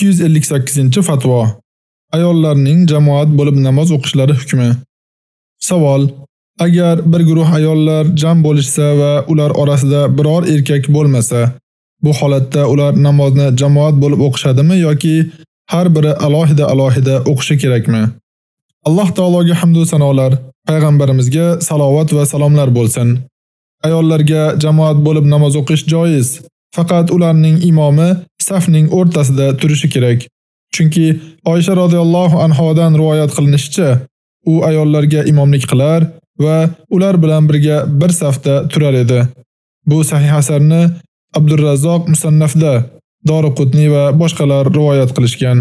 258-fatvo. Ayollarning jamoat bo'lib namoz o'qishlari hukmi. Savol: Agar bir guruh ayollar jam bo'lishsa va ular orasida biror erkak bo'lmasa, bu holatda ular namozni jamoat bo'lib o'qishadimi yoki har biri alohida-alohida o'qishi kerakmi? Alloh taologa hamd va sanolar, payg'ambarimizga salovat va salomlar bo'lsin. Ayollarga jamoat bo'lib namoz o'qish joiz, faqat ularning imomi safning o'rtasida turishi kerak. Chunki Oysha radhiyallohu anhodan rivoyat qilinishicha, u ayollarga imomlik qilar va ular bilan birga bir safda turar edi. Bu sahih asarni Abdurrazzoq Musannafda, Doriqutni va boshqalar rivoyat qilishgan.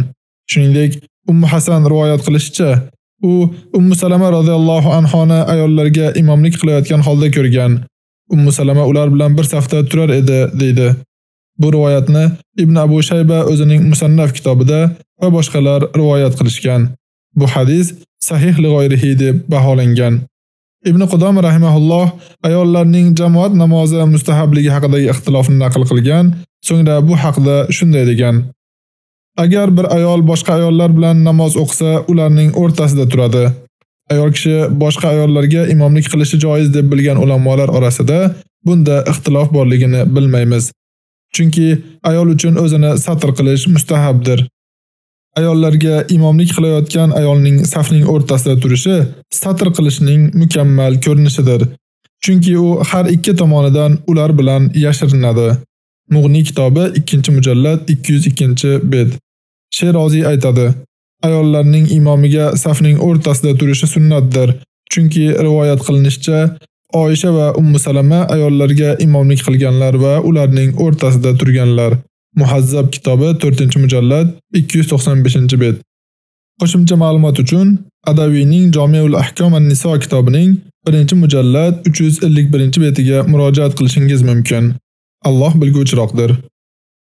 Shuningdek, Ummu Hasan rivoyat qilishicha, u Ummu Salama radhiyallohu anhoni ayollarga imomlik qilayotgan holda ko'rgan. Ummu Salama ular bilan bir safda turar edi, deydi. Bu rivoyatni Ibn Abu Shayba o'zining Musannaf kitobida va boshqalar rivoyat qilishgan. Bu hadis sahih li g'oyrihi deb baholangan. Ibn Qudom rahimahulloh ayollarning jamoat namozi mustahabligi haqidagi ixtilofni naql qilgan, so'ngra bu haqda shunday degan: Agar bir ayol boshqa ayollar bilan namoz o'qisa, ularning o'rtasida turadi. Ayol kishi boshqa ayollarga imomlik qilishi joiz deb bilgan ulamolar orasida bunda ixtilof borligini bilmaymiz. Chunki ayol uchun o'zini satr qilish mustahabdir. Ayollarga imomlik qilayotgan ayolning safning o'rtasida turishi satr qilishning mukammal ko'rinishidir. Chunki u har ikki tomonidan ular bilan yashirinadi. Mughni kitobi 2-mujallad 202-bet. Sherozi aytadi: Ayollarning imomiga safning o'rtasida turishi sunnatdir. Chunki rivoyat qilinishicha, Oysha va Ummu Salama ayollarga imomlik qilganlar va ularning o'rtasida turganlar. Muhazzab kitobi 4-mujallad 295-bet. Qo'shimcha ma'lumot uchun Adaviyning Jami'ul Ahkom an-Niso kitobining 1-mujallad 351-betiga murojaat qilishingiz mumkin. Alloh bilguvchiroqdir.